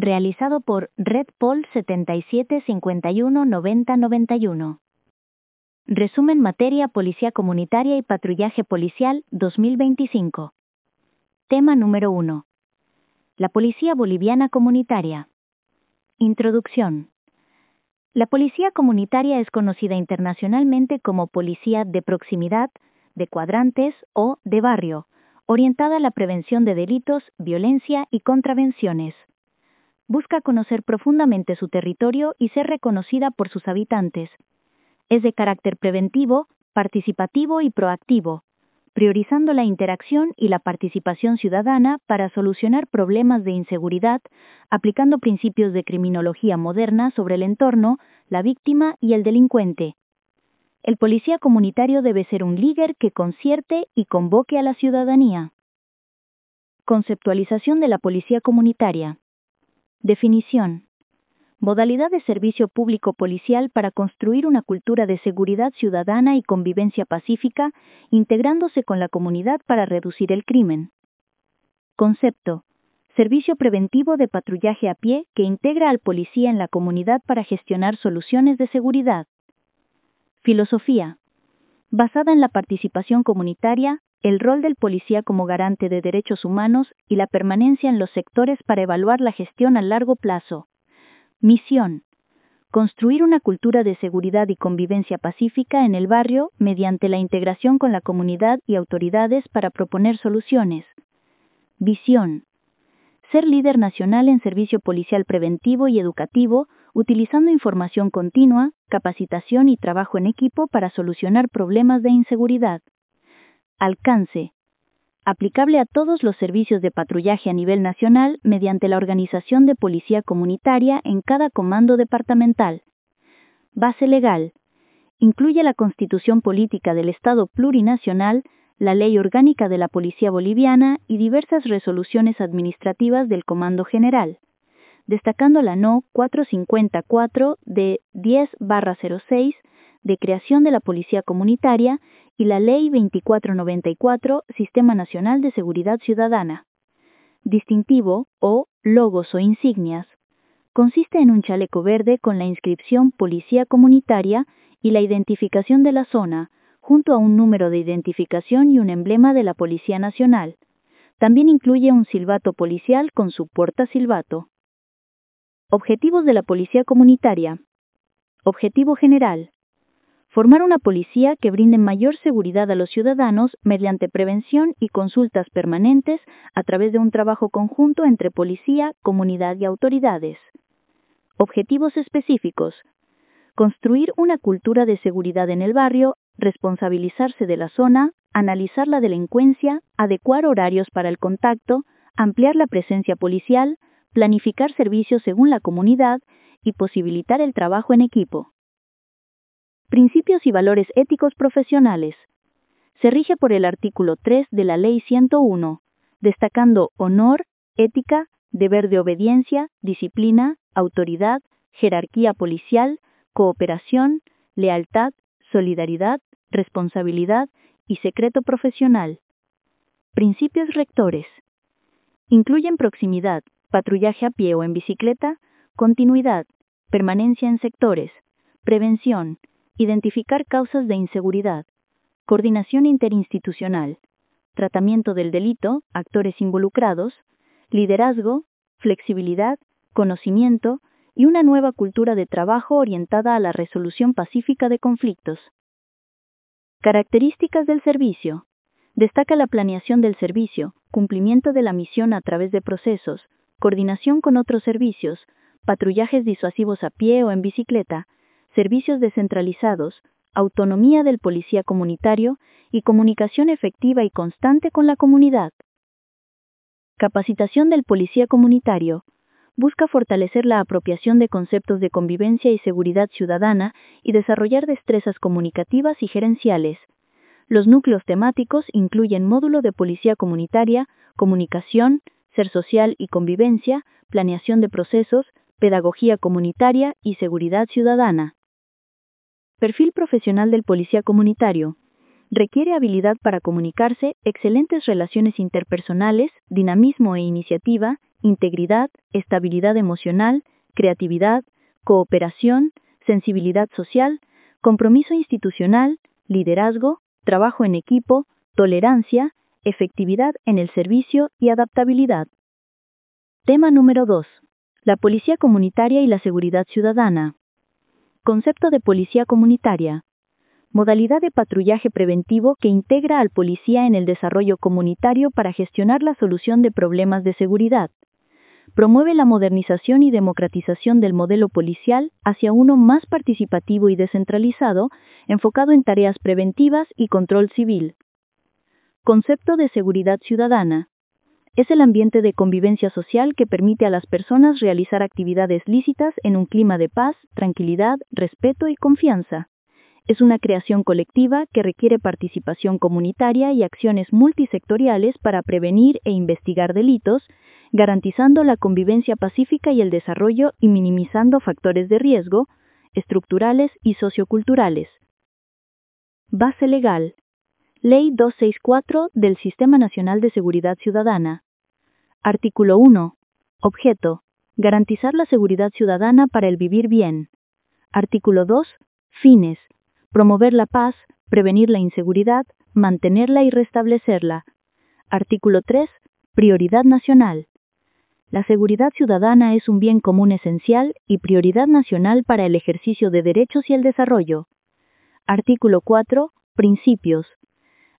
realizado por Red Pol 77519091. Resumen Materia Policía Comunitaria y Patrullaje Policial 2025. Tema número 1. La Policía Boliviana Comunitaria. Introducción. La Policía Comunitaria es conocida internacionalmente como Policía de Proximidad, de Cuadrantes o de Barrio, orientada a la prevención de delitos, violencia y contravenciones. Busca conocer profundamente su territorio y ser reconocida por sus habitantes. Es de carácter preventivo, participativo y proactivo, priorizando la interacción y la participación ciudadana para solucionar problemas de inseguridad, aplicando principios de criminología moderna sobre el entorno, la víctima y el delincuente. El policía comunitario debe ser un líder que concierte y convoque a la ciudadanía. Conceptualización de la policía comunitaria. Definición. Modalidad de servicio público policial para construir una cultura de seguridad ciudadana y convivencia pacífica, integrándose con la comunidad para reducir el crimen. Concepto. Servicio preventivo de patrullaje a pie que integra al policía en la comunidad para gestionar soluciones de seguridad. Filosofía. Basada en la participación comunitaria, el rol del policía como garante de derechos humanos y la permanencia en los sectores para evaluar la gestión a largo plazo. Misión. Construir una cultura de seguridad y convivencia pacífica en el barrio mediante la integración con la comunidad y autoridades para proponer soluciones. Visión. Ser líder nacional en servicio policial preventivo y educativo utilizando información continua, capacitación y trabajo en equipo para solucionar problemas de inseguridad. Alcance. Aplicable a todos los servicios de patrullaje a nivel nacional mediante la organización de policía comunitaria en cada comando departamental. Base legal. Incluye la Constitución Política del Estado Plurinacional, la Ley Orgánica de la Policía Boliviana y diversas resoluciones administrativas del Comando General destacando la No 454 de 10-06 de creación de la Policía Comunitaria y la Ley 2494 Sistema Nacional de Seguridad Ciudadana. Distintivo o logos o insignias. Consiste en un chaleco verde con la inscripción Policía Comunitaria y la identificación de la zona, junto a un número de identificación y un emblema de la Policía Nacional. También incluye un silbato policial con su puerta silbato. Objetivos de la Policía Comunitaria. Objetivo general. Formar una policía que brinde mayor seguridad a los ciudadanos mediante prevención y consultas permanentes a través de un trabajo conjunto entre policía, comunidad y autoridades. Objetivos específicos. Construir una cultura de seguridad en el barrio, responsabilizarse de la zona, analizar la delincuencia, adecuar horarios para el contacto, ampliar la presencia policial, planificar servicios según la comunidad y posibilitar el trabajo en equipo. Principios y valores éticos profesionales. Se rige por el artículo 3 de la Ley 101, destacando honor, ética, deber de obediencia, disciplina, autoridad, jerarquía policial, cooperación, lealtad, solidaridad, responsabilidad y secreto profesional. Principios rectores. Incluyen proximidad, patrullaje a pie o en bicicleta, continuidad, permanencia en sectores, prevención, identificar causas de inseguridad, coordinación interinstitucional, tratamiento del delito, actores involucrados, liderazgo, flexibilidad, conocimiento y una nueva cultura de trabajo orientada a la resolución pacífica de conflictos. Características del servicio. Destaca la planeación del servicio, cumplimiento de la misión a través de procesos, coordinación con otros servicios, patrullajes disuasivos a pie o en bicicleta, servicios descentralizados, autonomía del policía comunitario y comunicación efectiva y constante con la comunidad. Capacitación del policía comunitario. Busca fortalecer la apropiación de conceptos de convivencia y seguridad ciudadana y desarrollar destrezas comunicativas y gerenciales. Los núcleos temáticos incluyen módulo de policía comunitaria, comunicación, ser social y convivencia, planeación de procesos, pedagogía comunitaria y seguridad ciudadana. Perfil profesional del policía comunitario. Requiere habilidad para comunicarse, excelentes relaciones interpersonales, dinamismo e iniciativa, integridad, estabilidad emocional, creatividad, cooperación, sensibilidad social, compromiso institucional, liderazgo, trabajo en equipo, tolerancia, efectividad en el servicio y adaptabilidad. Tema número 2. La policía comunitaria y la seguridad ciudadana. Concepto de policía comunitaria. Modalidad de patrullaje preventivo que integra al policía en el desarrollo comunitario para gestionar la solución de problemas de seguridad. Promueve la modernización y democratización del modelo policial hacia uno más participativo y descentralizado, enfocado en tareas preventivas y control civil. Concepto de seguridad ciudadana. Es el ambiente de convivencia social que permite a las personas realizar actividades lícitas en un clima de paz, tranquilidad, respeto y confianza. Es una creación colectiva que requiere participación comunitaria y acciones multisectoriales para prevenir e investigar delitos, garantizando la convivencia pacífica y el desarrollo y minimizando factores de riesgo, estructurales y socioculturales. Base legal. Ley 264 del Sistema Nacional de Seguridad Ciudadana. Artículo 1. Objeto. Garantizar la seguridad ciudadana para el vivir bien. Artículo 2. Fines. Promover la paz, prevenir la inseguridad, mantenerla y restablecerla. Artículo 3. Prioridad nacional. La seguridad ciudadana es un bien común esencial y prioridad nacional para el ejercicio de derechos y el desarrollo. Artículo 4. Principios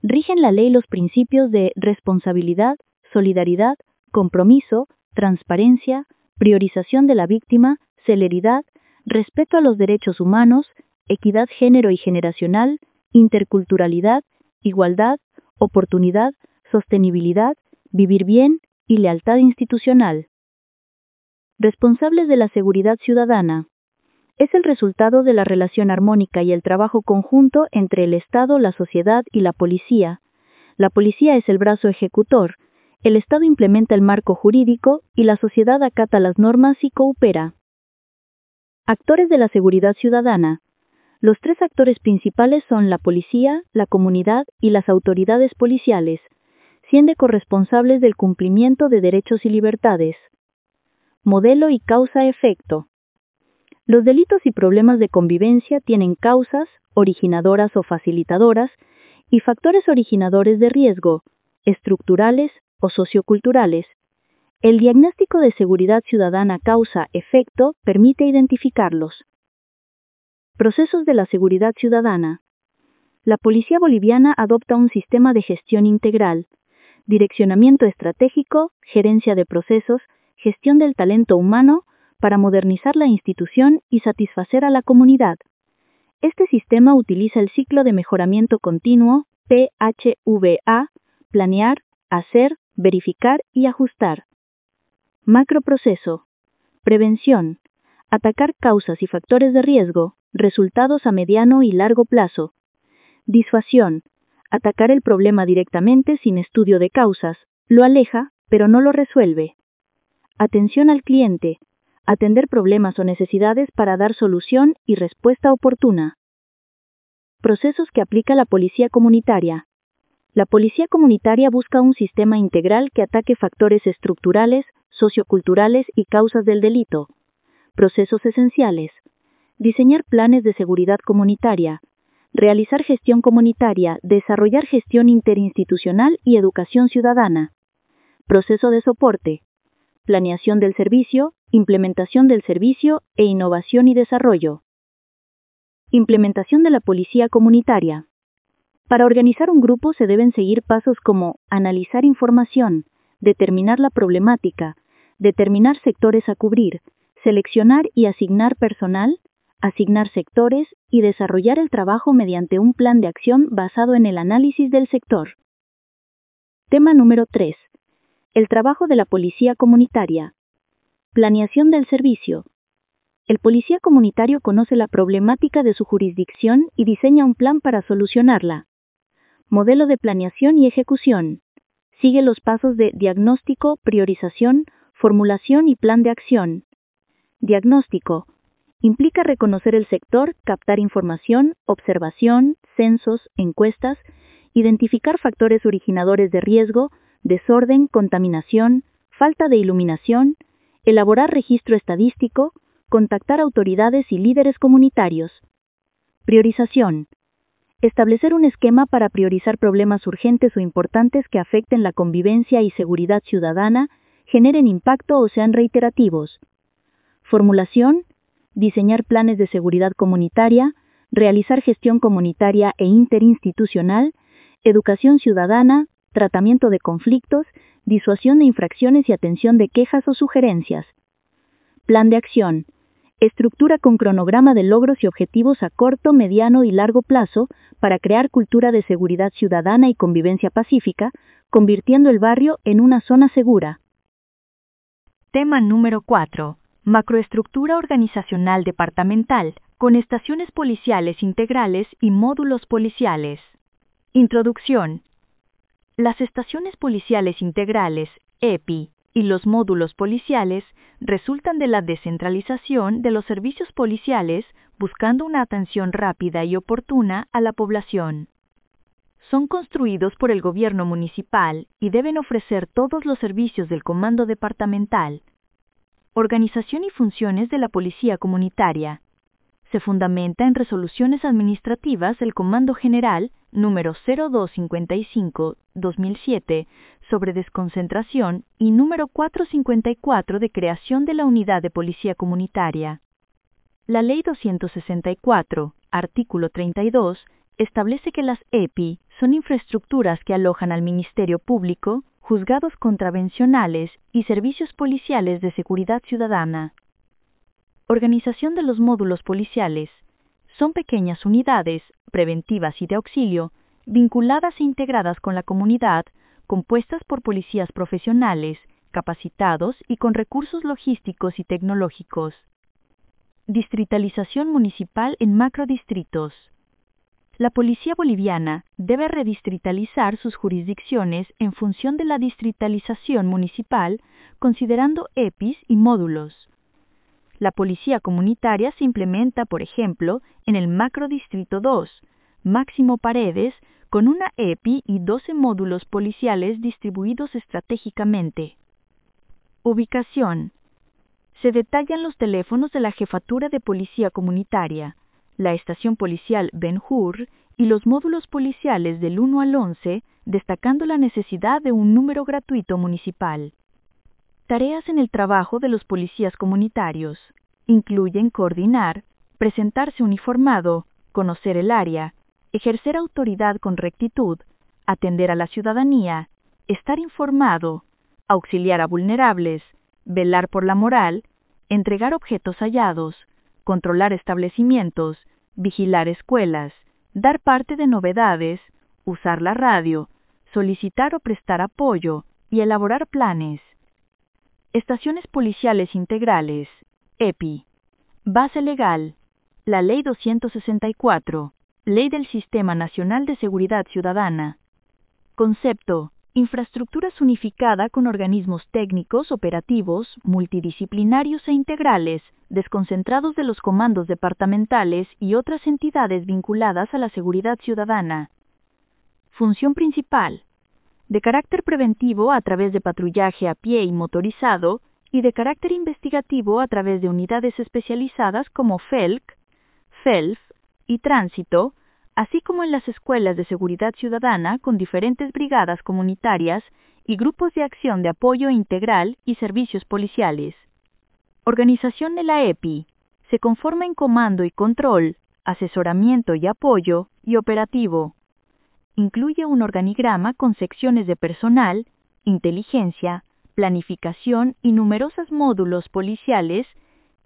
rigen la ley los principios de responsabilidad, solidaridad, compromiso, transparencia, priorización de la víctima, celeridad, respeto a los derechos humanos, equidad género y generacional, interculturalidad, igualdad, oportunidad, sostenibilidad, vivir bien y lealtad institucional. Responsables de la seguridad ciudadana es el resultado de la relación armónica y el trabajo conjunto entre el Estado, la sociedad y la policía. La policía es el brazo ejecutor, el Estado implementa el marco jurídico y la sociedad acata las normas y coopera. Actores de la seguridad ciudadana. Los tres actores principales son la policía, la comunidad y las autoridades policiales, siendo corresponsables del cumplimiento de derechos y libertades. Modelo y causa-efecto. Los delitos y problemas de convivencia tienen causas, originadoras o facilitadoras, y factores originadores de riesgo, estructurales o socioculturales. El diagnóstico de seguridad ciudadana causa-efecto permite identificarlos. Procesos de la seguridad ciudadana. La Policía Boliviana adopta un sistema de gestión integral, direccionamiento estratégico, gerencia de procesos, gestión del talento humano, para modernizar la institución y satisfacer a la comunidad. Este sistema utiliza el ciclo de mejoramiento continuo, PHVA, planear, hacer, verificar y ajustar. Macroproceso. Prevención. Atacar causas y factores de riesgo, resultados a mediano y largo plazo. Disuasión. Atacar el problema directamente sin estudio de causas, lo aleja, pero no lo resuelve. Atención al cliente atender problemas o necesidades para dar solución y respuesta oportuna. Procesos que aplica la policía comunitaria. La policía comunitaria busca un sistema integral que ataque factores estructurales, socioculturales y causas del delito. Procesos esenciales. Diseñar planes de seguridad comunitaria. Realizar gestión comunitaria, desarrollar gestión interinstitucional y educación ciudadana. Proceso de soporte. Planeación del servicio, implementación del servicio e innovación y desarrollo. Implementación de la policía comunitaria. Para organizar un grupo se deben seguir pasos como analizar información, determinar la problemática, determinar sectores a cubrir, seleccionar y asignar personal, asignar sectores y desarrollar el trabajo mediante un plan de acción basado en el análisis del sector. Tema número 3. El trabajo de la policía comunitaria. Planeación del servicio. El policía comunitario conoce la problemática de su jurisdicción y diseña un plan para solucionarla. Modelo de planeación y ejecución. Sigue los pasos de diagnóstico, priorización, formulación y plan de acción. Diagnóstico. Implica reconocer el sector, captar información, observación, censos, encuestas, identificar factores originadores de riesgo, desorden, contaminación, falta de iluminación, elaborar registro estadístico, contactar autoridades y líderes comunitarios. Priorización. Establecer un esquema para priorizar problemas urgentes o importantes que afecten la convivencia y seguridad ciudadana, generen impacto o sean reiterativos. Formulación. Diseñar planes de seguridad comunitaria, realizar gestión comunitaria e interinstitucional, educación ciudadana, tratamiento de conflictos, disuasión de infracciones y atención de quejas o sugerencias. Plan de acción. Estructura con cronograma de logros y objetivos a corto, mediano y largo plazo para crear cultura de seguridad ciudadana y convivencia pacífica, convirtiendo el barrio en una zona segura. Tema número 4. Macroestructura organizacional departamental, con estaciones policiales integrales y módulos policiales. Introducción. Las estaciones policiales integrales, EPI, y los módulos policiales resultan de la descentralización de los servicios policiales buscando una atención rápida y oportuna a la población. Son construidos por el gobierno municipal y deben ofrecer todos los servicios del comando departamental. Organización y funciones de la policía comunitaria. Se fundamenta en resoluciones administrativas del Comando General número 0255-2007 sobre desconcentración y número 454 de creación de la Unidad de Policía Comunitaria. La Ley 264, artículo 32, establece que las EPI son infraestructuras que alojan al Ministerio Público, juzgados contravencionales y servicios policiales de seguridad ciudadana. Organización de los módulos policiales son pequeñas unidades, preventivas y de auxilio, vinculadas e integradas con la comunidad, compuestas por policías profesionales, capacitados y con recursos logísticos y tecnológicos. Distritalización municipal en macrodistritos. La policía boliviana debe redistritalizar sus jurisdicciones en función de la distritalización municipal, considerando EPIs y módulos. La policía comunitaria se implementa, por ejemplo, en el Macrodistrito 2, Máximo Paredes, con una EPI y 12 módulos policiales distribuidos estratégicamente. Ubicación. Se detallan los teléfonos de la Jefatura de Policía Comunitaria, la Estación Policial Ben Hur y los módulos policiales del 1 al 11, destacando la necesidad de un número gratuito municipal. Tareas en el trabajo de los policías comunitarios. Incluyen coordinar, presentarse uniformado, conocer el área, ejercer autoridad con rectitud, atender a la ciudadanía, estar informado, auxiliar a vulnerables, velar por la moral, entregar objetos hallados, controlar establecimientos, vigilar escuelas, dar parte de novedades, usar la radio, solicitar o prestar apoyo y elaborar planes. Estaciones policiales integrales, EPI. Base legal. La Ley 264. Ley del Sistema Nacional de Seguridad Ciudadana. Concepto. Infraestructuras unificada con organismos técnicos, operativos, multidisciplinarios e integrales, desconcentrados de los comandos departamentales y otras entidades vinculadas a la seguridad ciudadana. Función principal de carácter preventivo a través de patrullaje a pie y motorizado, y de carácter investigativo a través de unidades especializadas como FELC, FELF y Tránsito, así como en las escuelas de seguridad ciudadana con diferentes brigadas comunitarias y grupos de acción de apoyo integral y servicios policiales. Organización de la EPI se conforma en comando y control, asesoramiento y apoyo y operativo incluye un organigrama con secciones de personal, inteligencia, planificación y numerosos módulos policiales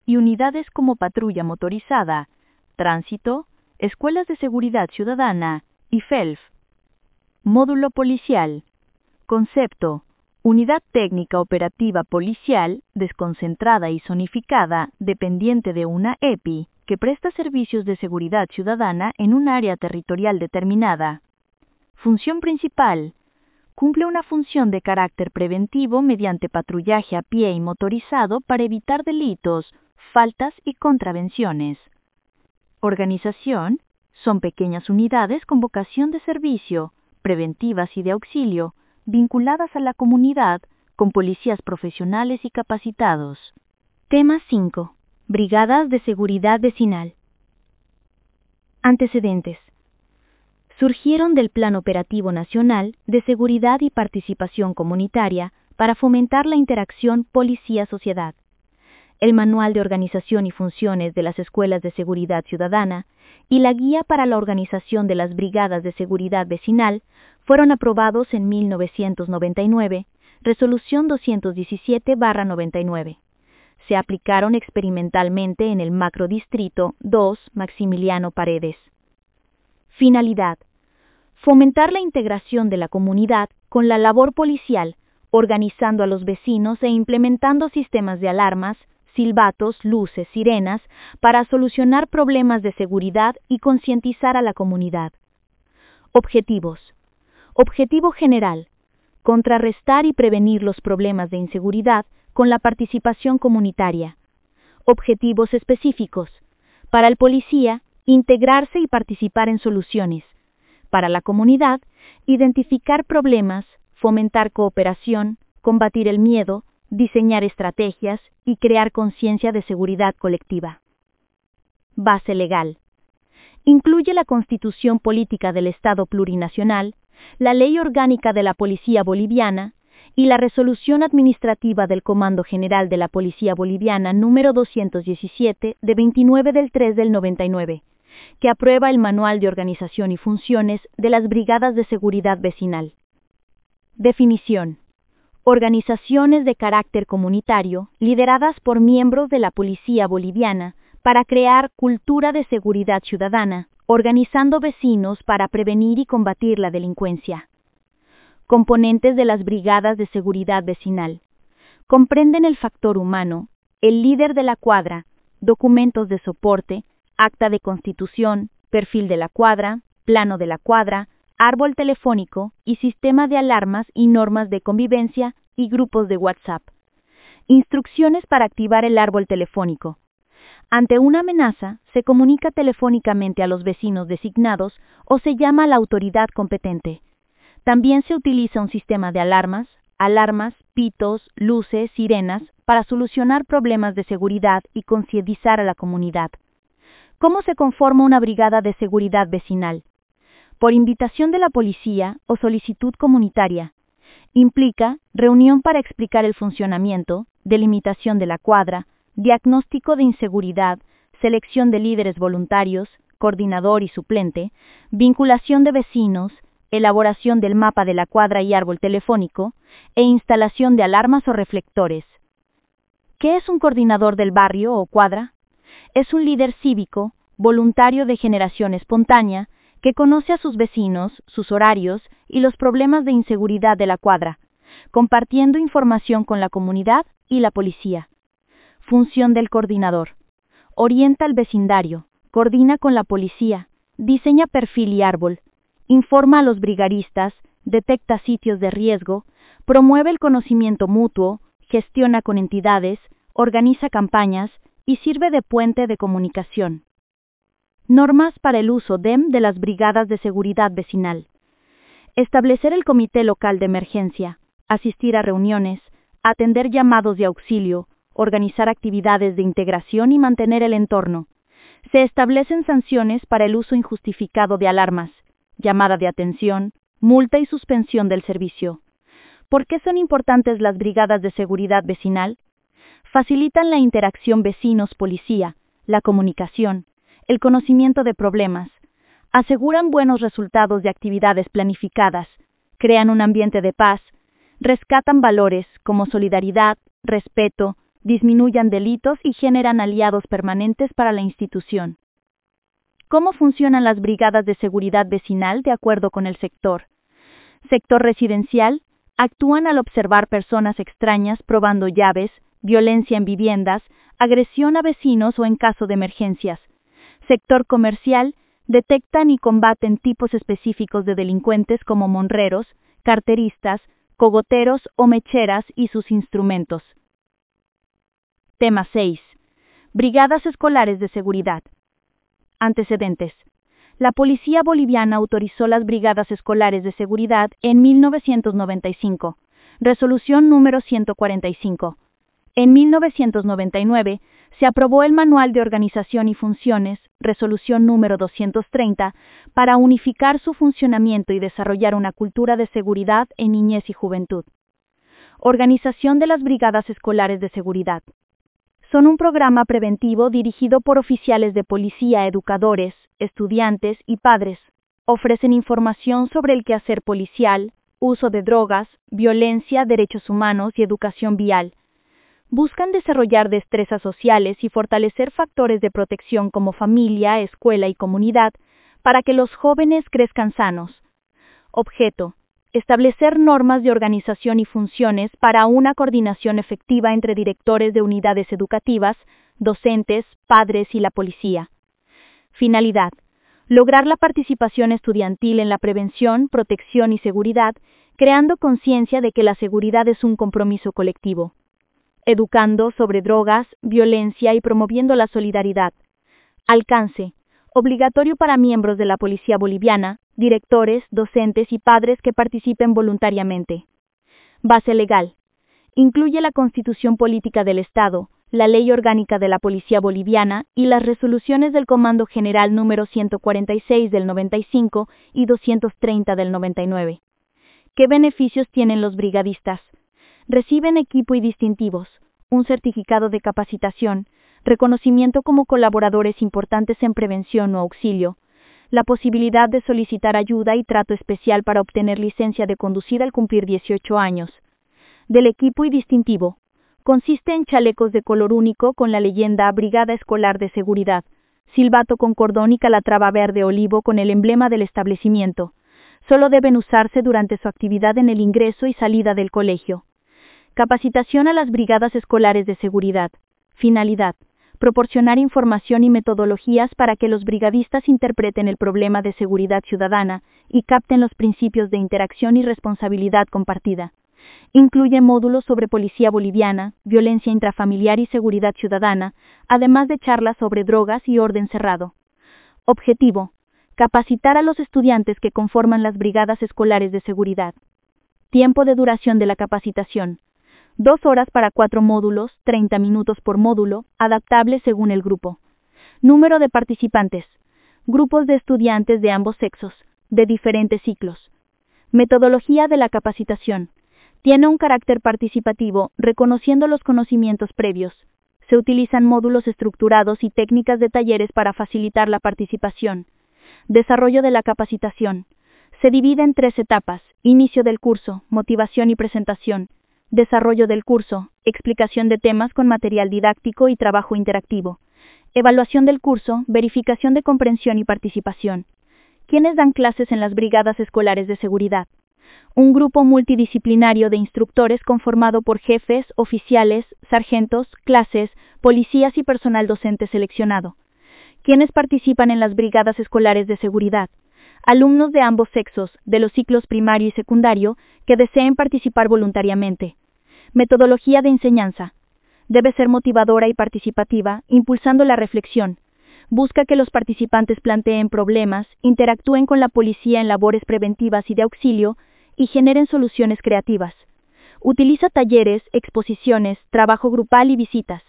y unidades como patrulla motorizada, tránsito, escuelas de seguridad ciudadana y FELF. Módulo policial. Concepto. Unidad técnica operativa policial, desconcentrada y zonificada, dependiente de una EPI, que presta servicios de seguridad ciudadana en un área territorial determinada. Función principal. Cumple una función de carácter preventivo mediante patrullaje a pie y motorizado para evitar delitos, faltas y contravenciones. Organización. Son pequeñas unidades con vocación de servicio, preventivas y de auxilio, vinculadas a la comunidad, con policías profesionales y capacitados. Tema 5. Brigadas de Seguridad Vecinal. Antecedentes. Surgieron del Plan Operativo Nacional de Seguridad y Participación Comunitaria para fomentar la interacción policía-sociedad. El Manual de Organización y Funciones de las Escuelas de Seguridad Ciudadana y la Guía para la Organización de las Brigadas de Seguridad Vecinal fueron aprobados en 1999, Resolución 217-99. Se aplicaron experimentalmente en el Macrodistrito 2 Maximiliano Paredes. Finalidad. Fomentar la integración de la comunidad con la labor policial, organizando a los vecinos e implementando sistemas de alarmas, silbatos, luces, sirenas, para solucionar problemas de seguridad y concientizar a la comunidad. Objetivos. Objetivo general. Contrarrestar y prevenir los problemas de inseguridad con la participación comunitaria. Objetivos específicos. Para el policía, integrarse y participar en soluciones. Para la comunidad, identificar problemas, fomentar cooperación, combatir el miedo, diseñar estrategias y crear conciencia de seguridad colectiva. Base legal. Incluye la Constitución Política del Estado Plurinacional, la Ley Orgánica de la Policía Boliviana y la Resolución Administrativa del Comando General de la Policía Boliviana número 217 de 29 del 3 del 99, que aprueba el Manual de Organización y Funciones de las Brigadas de Seguridad Vecinal. Definición. Organizaciones de carácter comunitario lideradas por miembros de la Policía Boliviana para crear cultura de seguridad ciudadana, organizando vecinos para prevenir y combatir la delincuencia. Componentes de las brigadas de seguridad vecinal. Comprenden el factor humano, el líder de la cuadra, documentos de soporte, acta de constitución, perfil de la cuadra, plano de la cuadra, árbol telefónico y sistema de alarmas y normas de convivencia y grupos de WhatsApp. Instrucciones para activar el árbol telefónico. Ante una amenaza, se comunica telefónicamente a los vecinos designados o se llama a la autoridad competente. También se utiliza un sistema de alarmas, alarmas, pitos, luces, sirenas, para solucionar problemas de seguridad y concientizar a la comunidad. ¿Cómo se conforma una brigada de seguridad vecinal? Por invitación de la policía o solicitud comunitaria. Implica reunión para explicar el funcionamiento, delimitación de la cuadra, diagnóstico de inseguridad, selección de líderes voluntarios, coordinador y suplente, vinculación de vecinos, elaboración del mapa de la cuadra y árbol telefónico, e instalación de alarmas o reflectores. ¿Qué es un coordinador del barrio o cuadra? Es un líder cívico, voluntario de generación espontánea, que conoce a sus vecinos, sus horarios y los problemas de inseguridad de la cuadra, compartiendo información con la comunidad y la policía. Función del coordinador. Orienta al vecindario, coordina con la policía, diseña perfil y árbol, informa a los brigaristas, detecta sitios de riesgo, promueve el conocimiento mutuo, gestiona con entidades, organiza campañas y sirve de puente de comunicación. Normas para el uso DEM de las brigadas de seguridad vecinal. Establecer el comité local de emergencia, asistir a reuniones, atender llamados de auxilio, organizar actividades de integración y mantener el entorno. Se establecen sanciones para el uso injustificado de alarmas, llamada de atención, multa y suspensión del servicio. ¿Por qué son importantes las brigadas de seguridad vecinal? Facilitan la interacción vecinos-policía, la comunicación, el conocimiento de problemas, aseguran buenos resultados de actividades planificadas, crean un ambiente de paz, rescatan valores como solidaridad, respeto, disminuyan delitos y generan aliados permanentes para la institución. ¿Cómo funcionan las brigadas de seguridad vecinal de acuerdo con el sector? Sector residencial, actúan al observar personas extrañas probando llaves, violencia en viviendas, agresión a vecinos o en caso de emergencias. Sector comercial, detectan y combaten tipos específicos de delincuentes como monreros, carteristas, cogoteros o mecheras y sus instrumentos. Tema 6. Brigadas escolares de seguridad. Antecedentes. La policía boliviana autorizó las brigadas escolares de seguridad en 1995, Resolución número 145. En 1999, se aprobó el Manual de Organización y Funciones, resolución número 230, para unificar su funcionamiento y desarrollar una cultura de seguridad en niñez y juventud. Organización de las Brigadas Escolares de Seguridad. Son un programa preventivo dirigido por oficiales de policía, educadores, estudiantes y padres. Ofrecen información sobre el quehacer policial, uso de drogas, violencia, derechos humanos y educación vial. Buscan desarrollar destrezas sociales y fortalecer factores de protección como familia, escuela y comunidad para que los jóvenes crezcan sanos. Objeto establecer normas de organización y funciones para una coordinación efectiva entre directores de unidades educativas, docentes, padres y la policía. Finalidad. Lograr la participación estudiantil en la prevención, protección y seguridad, creando conciencia de que la seguridad es un compromiso colectivo. Educando sobre drogas, violencia y promoviendo la solidaridad. Alcance. Obligatorio para miembros de la Policía Boliviana, directores, docentes y padres que participen voluntariamente. Base legal. Incluye la Constitución Política del Estado, la Ley Orgánica de la Policía Boliviana y las resoluciones del Comando General número 146 del 95 y 230 del 99. ¿Qué beneficios tienen los brigadistas? Reciben equipo y distintivos, un certificado de capacitación, reconocimiento como colaboradores importantes en prevención o auxilio, la posibilidad de solicitar ayuda y trato especial para obtener licencia de conducir al cumplir 18 años. Del equipo y distintivo. Consiste en chalecos de color único con la leyenda Brigada Escolar de Seguridad, silbato con cordón y calatrava verde olivo con el emblema del establecimiento. Solo deben usarse durante su actividad en el ingreso y salida del colegio. Capacitación a las brigadas escolares de seguridad. Finalidad proporcionar información y metodologías para que los brigadistas interpreten el problema de seguridad ciudadana y capten los principios de interacción y responsabilidad compartida. Incluye módulos sobre policía boliviana, violencia intrafamiliar y seguridad ciudadana, además de charlas sobre drogas y orden cerrado. Objetivo. Capacitar a los estudiantes que conforman las brigadas escolares de seguridad. Tiempo de duración de la capacitación Dos horas para cuatro módulos, 30 minutos por módulo, adaptable según el grupo. Número de participantes. Grupos de estudiantes de ambos sexos, de diferentes ciclos. Metodología de la capacitación. Tiene un carácter participativo, reconociendo los conocimientos previos. Se utilizan módulos estructurados y técnicas de talleres para facilitar la participación. Desarrollo de la capacitación. Se divide en tres etapas, inicio del curso, motivación y presentación, desarrollo del curso, explicación de temas con material didáctico y trabajo interactivo, evaluación del curso, verificación de comprensión y participación. ¿Quiénes dan clases en las brigadas escolares de seguridad? Un grupo multidisciplinario de instructores conformado por jefes, oficiales, sargentos, clases, policías y personal docente seleccionado. ¿Quiénes participan en las brigadas escolares de seguridad? Alumnos de ambos sexos, de los ciclos primario y secundario, que deseen participar voluntariamente. Metodología de enseñanza. Debe ser motivadora y participativa, impulsando la reflexión. Busca que los participantes planteen problemas, interactúen con la policía en labores preventivas y de auxilio, y generen soluciones creativas. Utiliza talleres, exposiciones, trabajo grupal y visitas.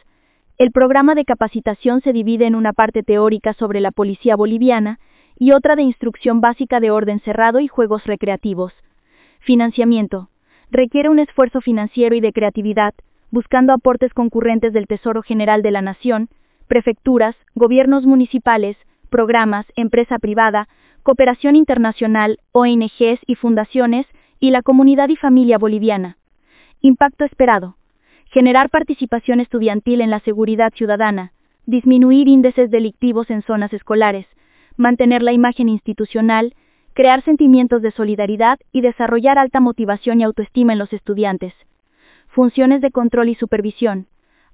El programa de capacitación se divide en una parte teórica sobre la policía boliviana y otra de instrucción básica de orden cerrado y juegos recreativos. Financiamiento requiere un esfuerzo financiero y de creatividad, buscando aportes concurrentes del Tesoro General de la Nación, prefecturas, gobiernos municipales, programas, empresa privada, cooperación internacional, ONGs y fundaciones, y la comunidad y familia boliviana. Impacto esperado. Generar participación estudiantil en la seguridad ciudadana, disminuir índices delictivos en zonas escolares, mantener la imagen institucional, crear sentimientos de solidaridad y desarrollar alta motivación y autoestima en los estudiantes. Funciones de control y supervisión.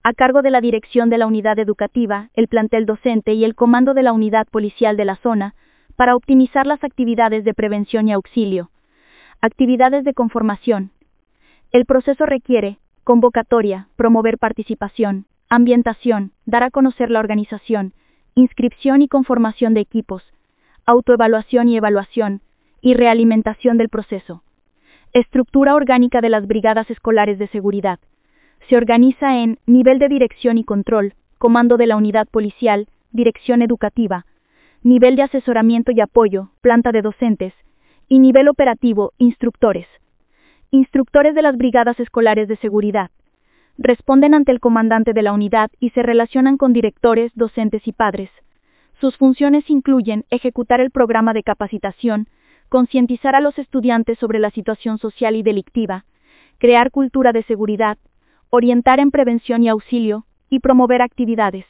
A cargo de la dirección de la unidad educativa, el plantel docente y el comando de la unidad policial de la zona, para optimizar las actividades de prevención y auxilio. Actividades de conformación. El proceso requiere convocatoria, promover participación, ambientación, dar a conocer la organización, inscripción y conformación de equipos, autoevaluación y evaluación, y realimentación del proceso. Estructura orgánica de las brigadas escolares de seguridad. Se organiza en nivel de dirección y control, comando de la unidad policial, dirección educativa, nivel de asesoramiento y apoyo, planta de docentes, y nivel operativo, instructores. Instructores de las brigadas escolares de seguridad. Responden ante el comandante de la unidad y se relacionan con directores, docentes y padres. Sus funciones incluyen ejecutar el programa de capacitación, concientizar a los estudiantes sobre la situación social y delictiva, crear cultura de seguridad, orientar en prevención y auxilio, y promover actividades.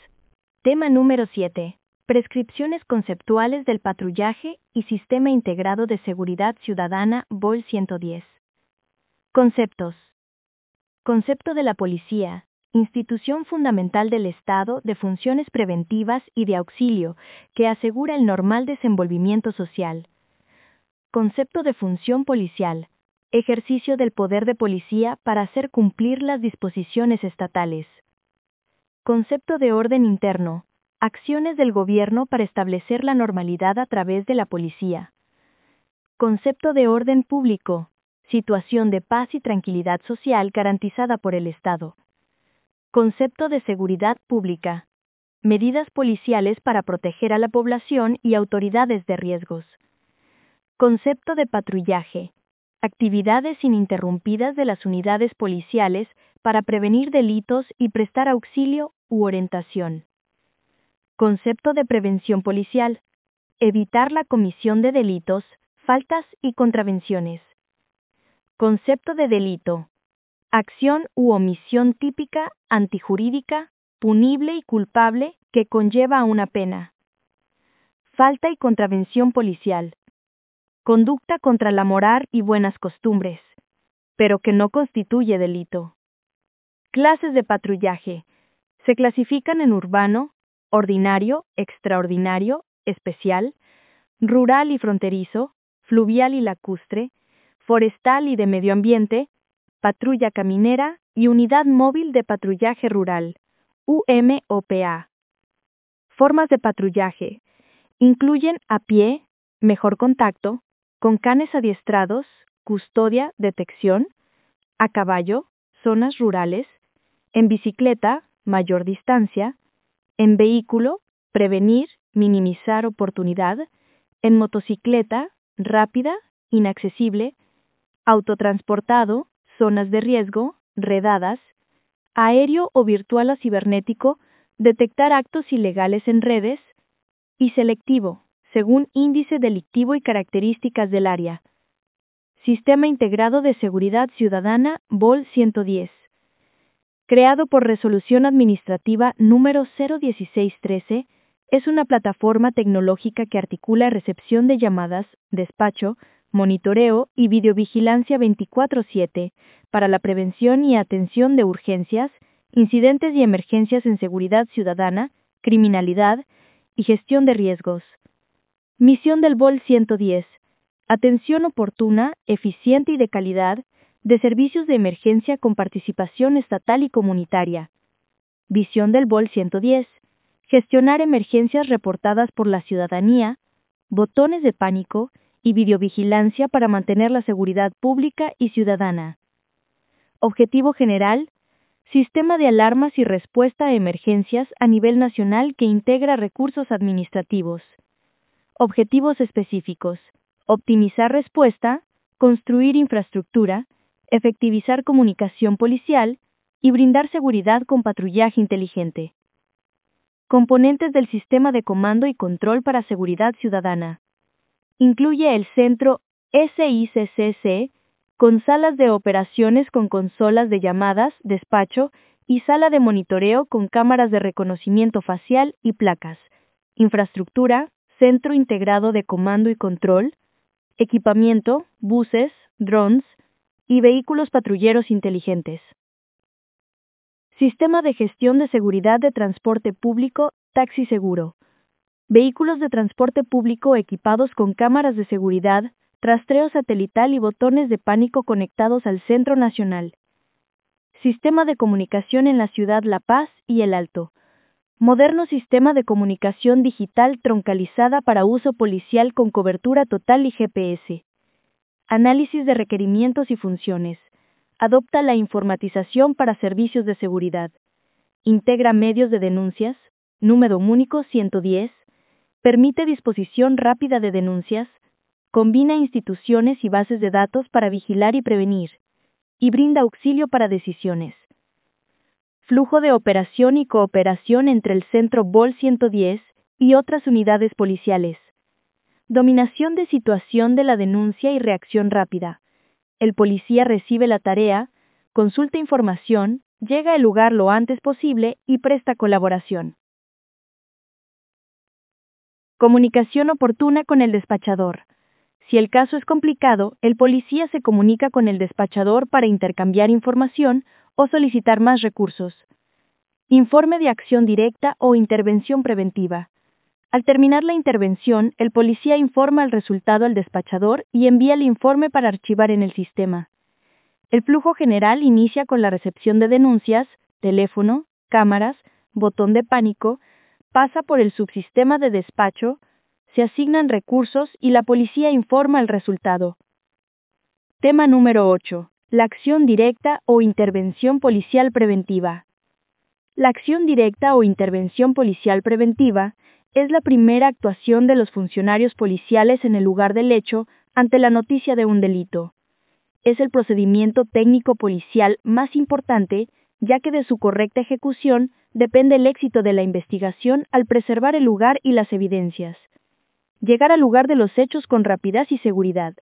Tema número 7. Prescripciones conceptuales del patrullaje y Sistema Integrado de Seguridad Ciudadana BOL 110. Conceptos. Concepto de la policía, institución fundamental del Estado de funciones preventivas y de auxilio que asegura el normal desenvolvimiento social. Concepto de función policial, ejercicio del poder de policía para hacer cumplir las disposiciones estatales. Concepto de orden interno, acciones del gobierno para establecer la normalidad a través de la policía. Concepto de orden público, situación de paz y tranquilidad social garantizada por el Estado. Concepto de seguridad pública, medidas policiales para proteger a la población y autoridades de riesgos. Concepto de patrullaje, actividades ininterrumpidas de las unidades policiales para prevenir delitos y prestar auxilio u orientación. Concepto de prevención policial, evitar la comisión de delitos, faltas y contravenciones. Concepto de delito. Acción u omisión típica, antijurídica, punible y culpable que conlleva una pena. Falta y contravención policial. Conducta contra la moral y buenas costumbres, pero que no constituye delito. Clases de patrullaje. Se clasifican en urbano, ordinario, extraordinario, especial, rural y fronterizo, fluvial y lacustre, forestal y de medio ambiente, patrulla caminera y unidad móvil de patrullaje rural, UMOPA. Formas de patrullaje. Incluyen a pie, mejor contacto, con canes adiestrados, custodia, detección, a caballo, zonas rurales, en bicicleta, mayor distancia, en vehículo, prevenir, minimizar oportunidad, en motocicleta, rápida, inaccesible, autotransportado, zonas de riesgo, redadas, aéreo o virtual a cibernético, detectar actos ilegales en redes, y selectivo, según índice delictivo y características del área. Sistema Integrado de Seguridad Ciudadana BOL 110. Creado por Resolución Administrativa número 01613, es una plataforma tecnológica que articula recepción de llamadas, despacho, monitoreo y videovigilancia 24/7 para la prevención y atención de urgencias, incidentes y emergencias en seguridad ciudadana, criminalidad y gestión de riesgos. Misión del BOL 110. Atención oportuna, eficiente y de calidad de servicios de emergencia con participación estatal y comunitaria. Visión del BOL 110. Gestionar emergencias reportadas por la ciudadanía, botones de pánico y videovigilancia para mantener la seguridad pública y ciudadana. Objetivo general, sistema de alarmas y respuesta a emergencias a nivel nacional que integra recursos administrativos. Objetivos específicos, optimizar respuesta, construir infraestructura, efectivizar comunicación policial y brindar seguridad con patrullaje inteligente. Componentes del sistema de comando y control para seguridad ciudadana incluye el centro SICCC con salas de operaciones con consolas de llamadas, despacho y sala de monitoreo con cámaras de reconocimiento facial y placas, infraestructura, centro integrado de comando y control, equipamiento, buses, drones y vehículos patrulleros inteligentes. Sistema de gestión de seguridad de transporte público, taxi seguro vehículos de transporte público equipados con cámaras de seguridad, rastreo satelital y botones de pánico conectados al Centro Nacional. Sistema de comunicación en la ciudad La Paz y El Alto. Moderno sistema de comunicación digital troncalizada para uso policial con cobertura total y GPS. Análisis de requerimientos y funciones. Adopta la informatización para servicios de seguridad. Integra medios de denuncias. Número único 110. Permite disposición rápida de denuncias. Combina instituciones y bases de datos para vigilar y prevenir. Y brinda auxilio para decisiones. Flujo de operación y cooperación entre el Centro BOL 110 y otras unidades policiales. Dominación de situación de la denuncia y reacción rápida. El policía recibe la tarea, consulta información, llega al lugar lo antes posible y presta colaboración. Comunicación oportuna con el despachador. Si el caso es complicado, el policía se comunica con el despachador para intercambiar información o solicitar más recursos. Informe de acción directa o intervención preventiva. Al terminar la intervención, el policía informa el resultado al despachador y envía el informe para archivar en el sistema. El flujo general inicia con la recepción de denuncias, teléfono, cámaras, botón de pánico, pasa por el subsistema de despacho, se asignan recursos y la policía informa el resultado. Tema número 8. La acción directa o intervención policial preventiva. La acción directa o intervención policial preventiva es la primera actuación de los funcionarios policiales en el lugar del hecho ante la noticia de un delito. Es el procedimiento técnico policial más importante, ya que de su correcta ejecución depende el éxito de la investigación al preservar el lugar y las evidencias. Llegar al lugar de los hechos con rapidez y seguridad.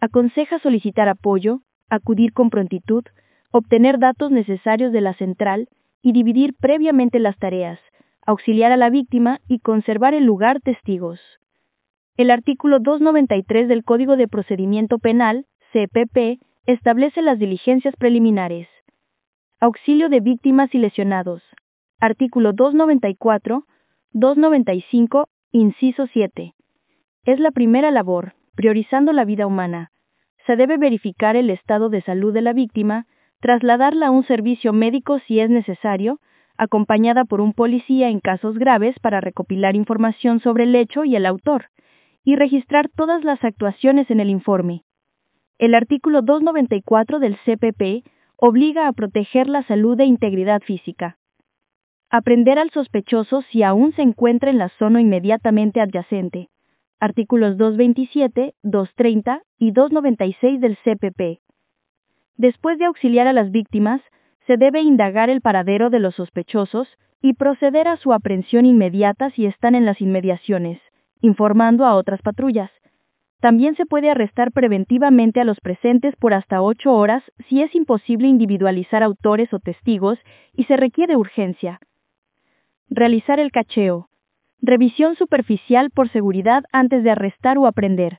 Aconseja solicitar apoyo, acudir con prontitud, obtener datos necesarios de la central y dividir previamente las tareas, auxiliar a la víctima y conservar el lugar testigos. El artículo 293 del Código de Procedimiento Penal, CPP, establece las diligencias preliminares. Auxilio de víctimas y lesionados. Artículo 294, 295, inciso 7. Es la primera labor, priorizando la vida humana. Se debe verificar el estado de salud de la víctima, trasladarla a un servicio médico si es necesario, acompañada por un policía en casos graves para recopilar información sobre el hecho y el autor, y registrar todas las actuaciones en el informe. El artículo 294 del CPP obliga a proteger la salud e integridad física. Aprender al sospechoso si aún se encuentra en la zona inmediatamente adyacente. Artículos 227, 230 y 296 del CPP. Después de auxiliar a las víctimas, se debe indagar el paradero de los sospechosos y proceder a su aprehensión inmediata si están en las inmediaciones, informando a otras patrullas. También se puede arrestar preventivamente a los presentes por hasta ocho horas si es imposible individualizar autores o testigos y se requiere urgencia. Realizar el cacheo. Revisión superficial por seguridad antes de arrestar o aprender.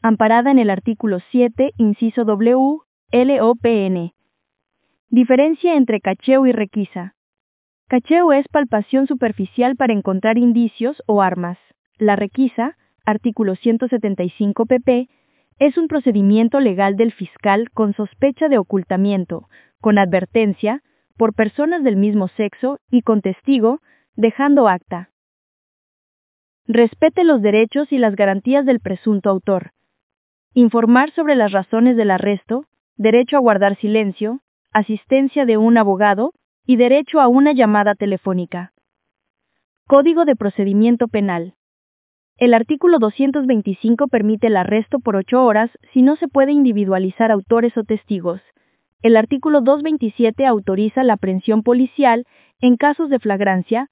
Amparada en el artículo 7, inciso W, LOPN. Diferencia entre cacheo y requisa. Cacheo es palpación superficial para encontrar indicios o armas. La requisa, artículo 175 pp, es un procedimiento legal del fiscal con sospecha de ocultamiento, con advertencia, por personas del mismo sexo y con testigo, dejando acta. Respete los derechos y las garantías del presunto autor. Informar sobre las razones del arresto, derecho a guardar silencio, asistencia de un abogado y derecho a una llamada telefónica. Código de Procedimiento Penal. El artículo 225 permite el arresto por ocho horas si no se puede individualizar autores o testigos. El artículo 227 autoriza la aprehensión policial en casos de flagrancia,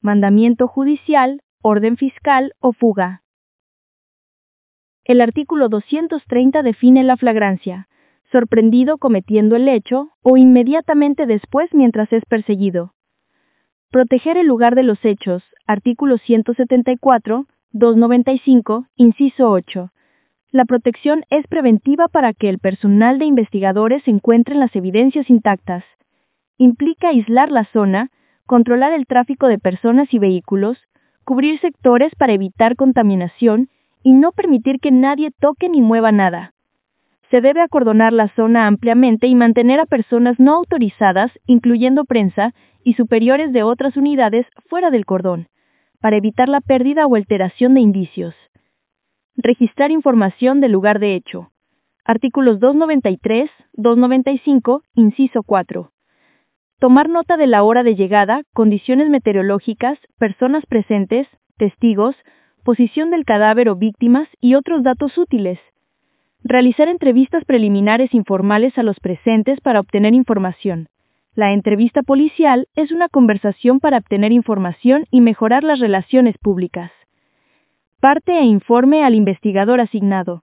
mandamiento judicial, orden fiscal o fuga. El artículo 230 define la flagrancia sorprendido cometiendo el hecho o inmediatamente después mientras es perseguido. Proteger el lugar de los hechos, artículo 174, 295, inciso 8. La protección es preventiva para que el personal de investigadores encuentre las evidencias intactas. Implica aislar la zona, controlar el tráfico de personas y vehículos, cubrir sectores para evitar contaminación y no permitir que nadie toque ni mueva nada se debe acordonar la zona ampliamente y mantener a personas no autorizadas, incluyendo prensa, y superiores de otras unidades fuera del cordón, para evitar la pérdida o alteración de indicios. Registrar información del lugar de hecho. artículos 293, 295, inciso 4. Tomar nota de la hora de llegada, condiciones meteorológicas, personas presentes, testigos, posición del cadáver o víctimas y otros datos útiles. Realizar entrevistas preliminares informales a los presentes para obtener información. La entrevista policial es una conversación para obtener información y mejorar las relaciones públicas. Parte e informe al investigador asignado.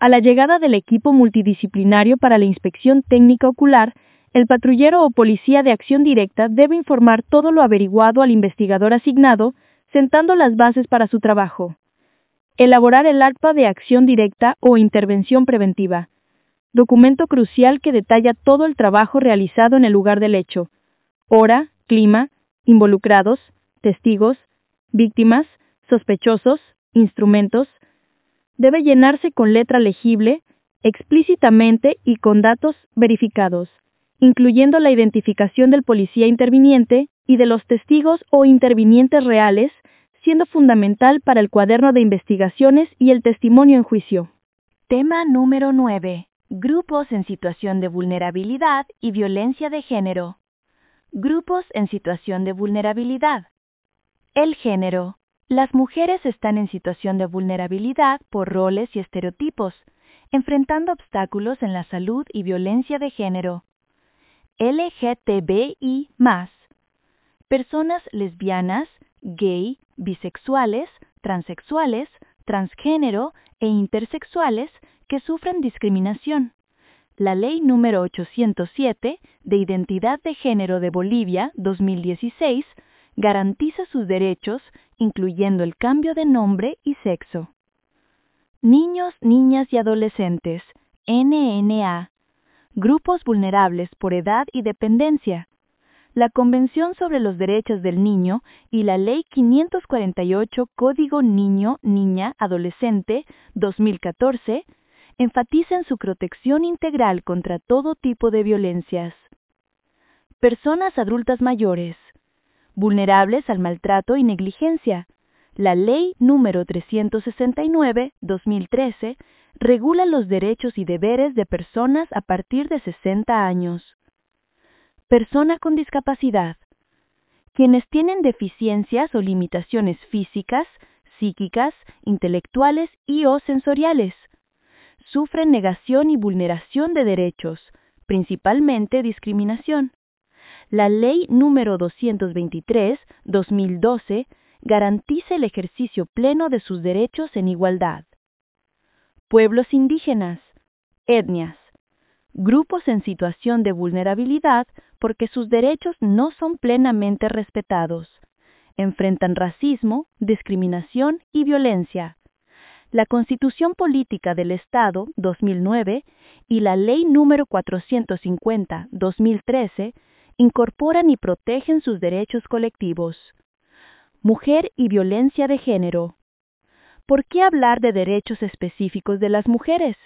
A la llegada del equipo multidisciplinario para la inspección técnica ocular, el patrullero o policía de acción directa debe informar todo lo averiguado al investigador asignado, sentando las bases para su trabajo. Elaborar el acta de acción directa o intervención preventiva. Documento crucial que detalla todo el trabajo realizado en el lugar del hecho. Hora, clima, involucrados, testigos, víctimas, sospechosos, instrumentos, debe llenarse con letra legible, explícitamente y con datos verificados, incluyendo la identificación del policía interviniente y de los testigos o intervinientes reales, siendo fundamental para el cuaderno de investigaciones y el testimonio en juicio. Tema número 9. Grupos en situación de vulnerabilidad y violencia de género. Grupos en situación de vulnerabilidad. El género. Las mujeres están en situación de vulnerabilidad por roles y estereotipos, enfrentando obstáculos en la salud y violencia de género. LGTBI Personas lesbianas, gay, bisexuales, transexuales, transgénero e intersexuales que sufren discriminación. La Ley número 807 de Identidad de Género de Bolivia 2016 garantiza sus derechos incluyendo el cambio de nombre y sexo. Niños, niñas y adolescentes, NNA, grupos vulnerables por edad y dependencia. La Convención sobre los Derechos del Niño y la Ley 548 Código Niño, Niña, Adolescente 2014 enfatizan su protección integral contra todo tipo de violencias. Personas adultas mayores, vulnerables al maltrato y negligencia. La Ley número 369-2013 regula los derechos y deberes de personas a partir de 60 años. Persona con discapacidad. Quienes tienen deficiencias o limitaciones físicas, psíquicas, intelectuales y o sensoriales. Sufren negación y vulneración de derechos, principalmente discriminación la Ley número 223-2012 garantiza el ejercicio pleno de sus derechos en igualdad. Pueblos indígenas, etnias, grupos en situación de vulnerabilidad porque sus derechos no son plenamente respetados. Enfrentan racismo, discriminación y violencia. La Constitución Política del Estado 2009 y la Ley número 450-2013 incorporan y protegen sus derechos colectivos. Mujer y violencia de género. ¿Por qué hablar de derechos específicos de las mujeres?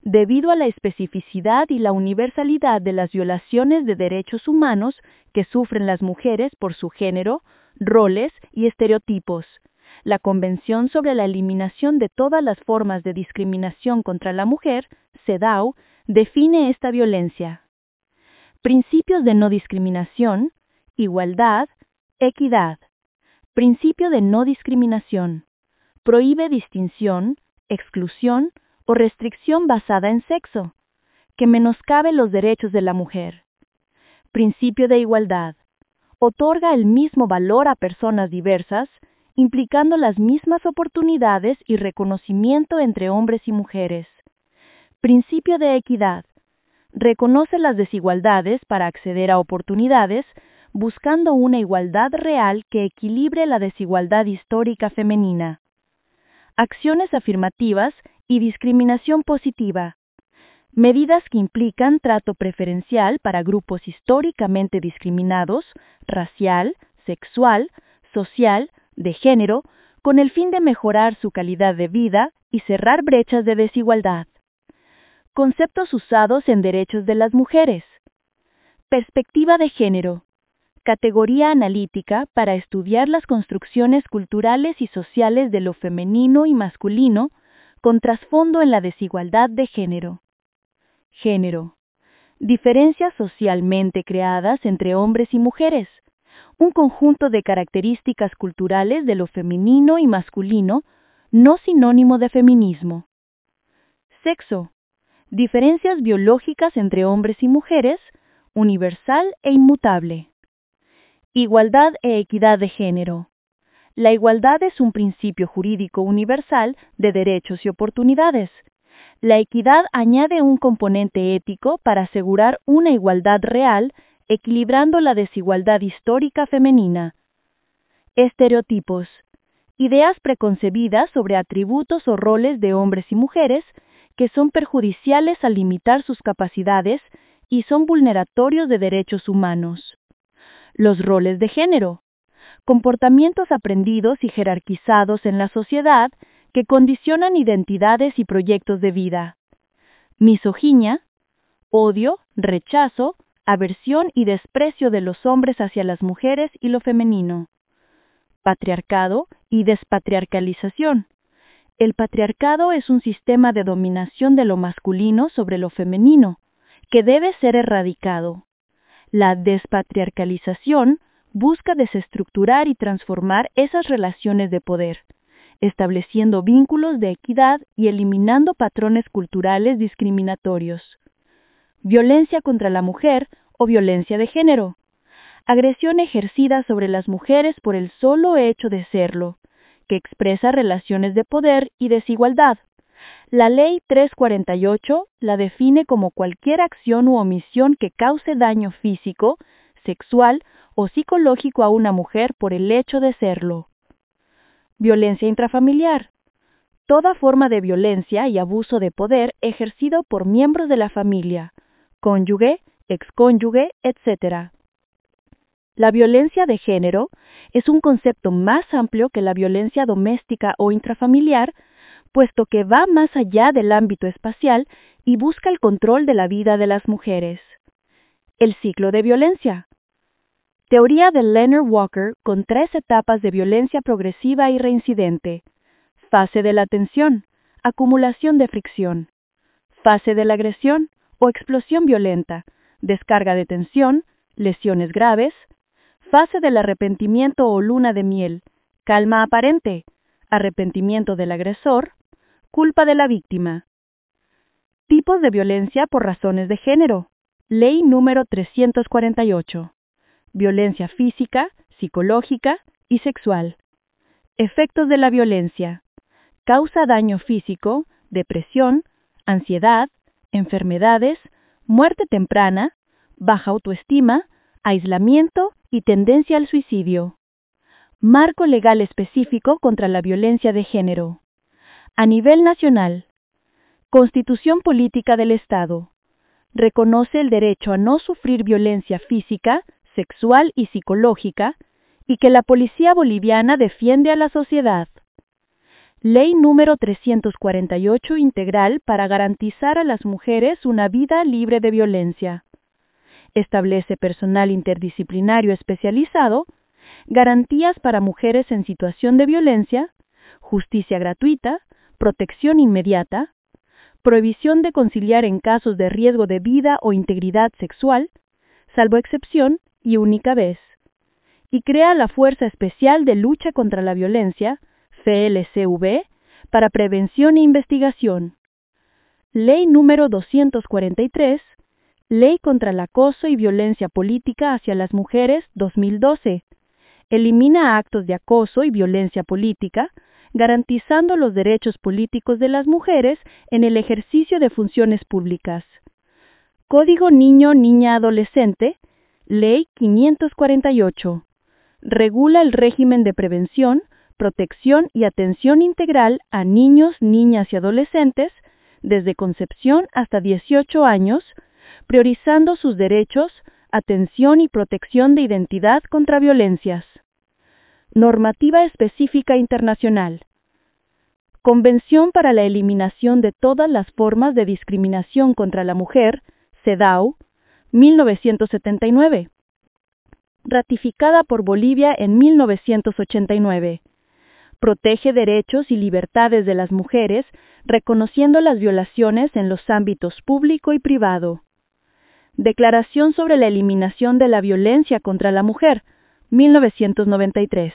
Debido a la especificidad y la universalidad de las violaciones de derechos humanos que sufren las mujeres por su género, roles y estereotipos, la Convención sobre la Eliminación de todas las formas de discriminación contra la mujer, CEDAW, define esta violencia principios de no discriminación, igualdad, equidad. Principio de no discriminación. Prohíbe distinción, exclusión o restricción basada en sexo, que menoscabe los derechos de la mujer. Principio de igualdad. Otorga el mismo valor a personas diversas, implicando las mismas oportunidades y reconocimiento entre hombres y mujeres. Principio de equidad reconoce las desigualdades para acceder a oportunidades, buscando una igualdad real que equilibre la desigualdad histórica femenina. Acciones afirmativas y discriminación positiva. Medidas que implican trato preferencial para grupos históricamente discriminados, racial, sexual, social, de género, con el fin de mejorar su calidad de vida y cerrar brechas de desigualdad. Conceptos usados en derechos de las mujeres. Perspectiva de género. Categoría analítica para estudiar las construcciones culturales y sociales de lo femenino y masculino, con trasfondo en la desigualdad de género. Género. Diferencias socialmente creadas entre hombres y mujeres. Un conjunto de características culturales de lo femenino y masculino, no sinónimo de feminismo. Sexo. Diferencias biológicas entre hombres y mujeres, universal e inmutable. Igualdad e equidad de género. La igualdad es un principio jurídico universal de derechos y oportunidades. La equidad añade un componente ético para asegurar una igualdad real, equilibrando la desigualdad histórica femenina. Estereotipos. Ideas preconcebidas sobre atributos o roles de hombres y mujeres que son perjudiciales al limitar sus capacidades y son vulneratorios de derechos humanos. Los roles de género. Comportamientos aprendidos y jerarquizados en la sociedad que condicionan identidades y proyectos de vida. Misoginia, odio, rechazo, aversión y desprecio de los hombres hacia las mujeres y lo femenino. Patriarcado y despatriarcalización. El patriarcado es un sistema de dominación de lo masculino sobre lo femenino, que debe ser erradicado. La despatriarcalización busca desestructurar y transformar esas relaciones de poder, estableciendo vínculos de equidad y eliminando patrones culturales discriminatorios. Violencia contra la mujer o violencia de género. Agresión ejercida sobre las mujeres por el solo hecho de serlo, que expresa relaciones de poder y desigualdad. La Ley 348 la define como cualquier acción u omisión que cause daño físico, sexual o psicológico a una mujer por el hecho de serlo. Violencia intrafamiliar. Toda forma de violencia y abuso de poder ejercido por miembros de la familia, cónyuge, excónyuge, etc. La violencia de género es un concepto más amplio que la violencia doméstica o intrafamiliar, puesto que va más allá del ámbito espacial y busca el control de la vida de las mujeres. El ciclo de violencia. Teoría de Leonard Walker con tres etapas de violencia progresiva y reincidente. Fase de la tensión, acumulación de fricción. Fase de la agresión o explosión violenta, descarga de tensión, lesiones graves. Fase del arrepentimiento o luna de miel, calma aparente, arrepentimiento del agresor, culpa de la víctima. Tipos de violencia por razones de género. Ley número 348 violencia física, psicológica y sexual. Efectos de la violencia. Causa daño físico, depresión, ansiedad, enfermedades, muerte temprana, baja autoestima, aislamiento y tendencia al suicidio. Marco legal específico contra la violencia de género. A nivel nacional. Constitución Política del Estado. Reconoce el derecho a no sufrir violencia física, sexual y psicológica y que la policía boliviana defiende a la sociedad. Ley número 348 integral para garantizar a las mujeres una vida libre de violencia. Establece personal interdisciplinario especializado, garantías para mujeres en situación de violencia, justicia gratuita, protección inmediata, prohibición de conciliar en casos de riesgo de vida o integridad sexual, salvo excepción, y única vez, y crea la Fuerza Especial de Lucha contra la Violencia, FLCV, para prevención e investigación. Ley número 243, Ley contra el acoso y violencia política hacia las mujeres 2012. Elimina actos de acoso y violencia política, garantizando los derechos políticos de las mujeres en el ejercicio de funciones públicas. Código Niño-Niña-Adolescente, Ley 548. Regula el régimen de prevención, protección y atención integral a niños, niñas y adolescentes desde concepción hasta 18 años, priorizando sus derechos, atención y protección de identidad contra violencias. Normativa específica internacional. Convención para la eliminación de todas las formas de discriminación contra la mujer, CEDAW, 1979. Ratificada por Bolivia en 1989. Protege derechos y libertades de las mujeres, reconociendo las violaciones en los ámbitos público y privado. Declaración sobre la eliminación de la violencia contra la mujer, 1993.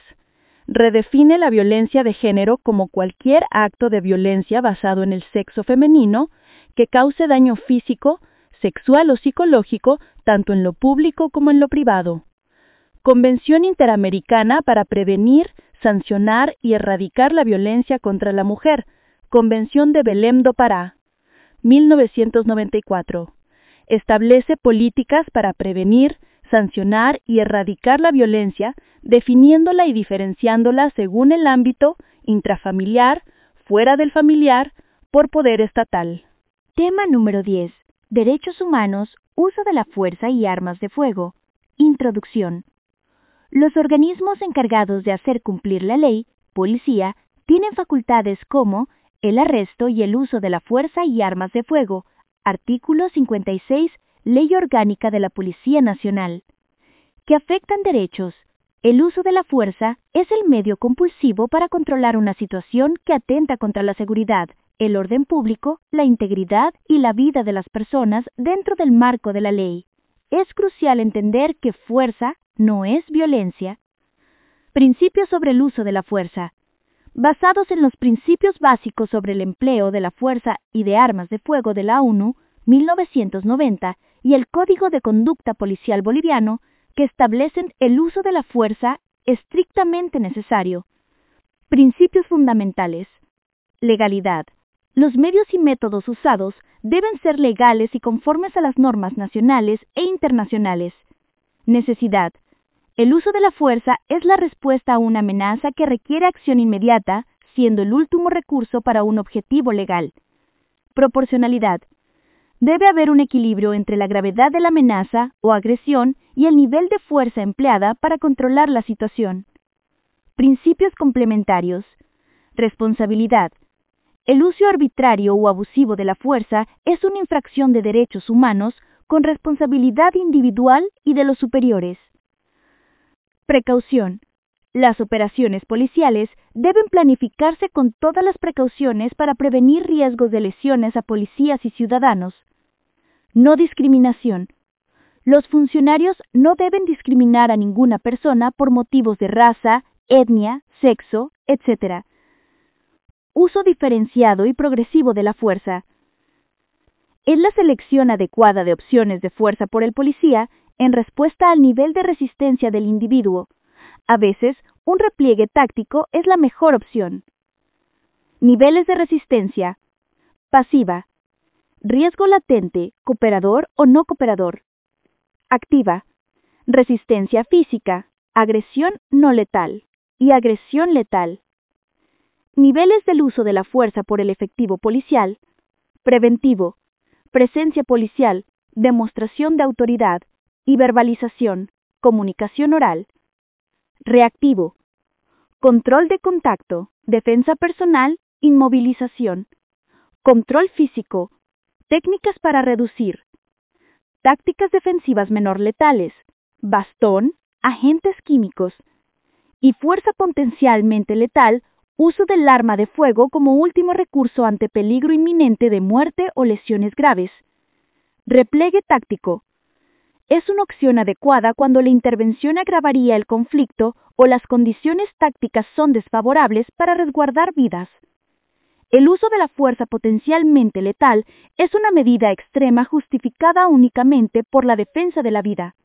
Redefine la violencia de género como cualquier acto de violencia basado en el sexo femenino que cause daño físico, sexual o psicológico tanto en lo público como en lo privado. Convención Interamericana para prevenir, sancionar y erradicar la violencia contra la mujer, Convención de Belém do Pará, 1994. Establece políticas para prevenir, sancionar y erradicar la violencia, definiéndola y diferenciándola según el ámbito intrafamiliar, fuera del familiar, por poder estatal. Tema número 10. Derechos humanos, uso de la fuerza y armas de fuego. Introducción. Los organismos encargados de hacer cumplir la ley, policía, tienen facultades como el arresto y el uso de la fuerza y armas de fuego, artículo 56, Ley Orgánica de la Policía Nacional, que afectan derechos. El uso de la fuerza es el medio compulsivo para controlar una situación que atenta contra la seguridad, el orden público, la integridad y la vida de las personas dentro del marco de la ley. Es crucial entender que fuerza no es violencia. Principios sobre el uso de la fuerza. Basados en los principios básicos sobre el empleo de la fuerza y de armas de fuego de la ONU, 1990, y el Código de Conducta Policial Boliviano, que establecen el uso de la fuerza estrictamente necesario. Principios fundamentales. Legalidad. Los medios y métodos usados deben ser legales y conformes a las normas nacionales e internacionales. Necesidad. El uso de la fuerza es la respuesta a una amenaza que requiere acción inmediata, siendo el último recurso para un objetivo legal. Proporcionalidad. Debe haber un equilibrio entre la gravedad de la amenaza o agresión y el nivel de fuerza empleada para controlar la situación. Principios complementarios. Responsabilidad. El uso arbitrario o abusivo de la fuerza es una infracción de derechos humanos con responsabilidad individual y de los superiores. Precaución. Las operaciones policiales deben planificarse con todas las precauciones para prevenir riesgos de lesiones a policías y ciudadanos. No discriminación. Los funcionarios no deben discriminar a ninguna persona por motivos de raza, etnia, sexo, etc. Uso diferenciado y progresivo de la fuerza. Es la selección adecuada de opciones de fuerza por el policía en respuesta al nivel de resistencia del individuo. A veces, un repliegue táctico es la mejor opción. Niveles de resistencia. Pasiva. Riesgo latente, cooperador o no cooperador. Activa. Resistencia física, agresión no letal y agresión letal. Niveles del uso de la fuerza por el efectivo policial. Preventivo. Presencia policial, demostración de autoridad, y verbalización, comunicación oral. Reactivo. Control de contacto, defensa personal, inmovilización. Control físico. Técnicas para reducir. Tácticas defensivas menor letales. Bastón, agentes químicos. Y fuerza potencialmente letal, uso del arma de fuego como último recurso ante peligro inminente de muerte o lesiones graves. Replegue táctico es una opción adecuada cuando la intervención agravaría el conflicto o las condiciones tácticas son desfavorables para resguardar vidas. El uso de la fuerza potencialmente letal es una medida extrema justificada únicamente por la defensa de la vida.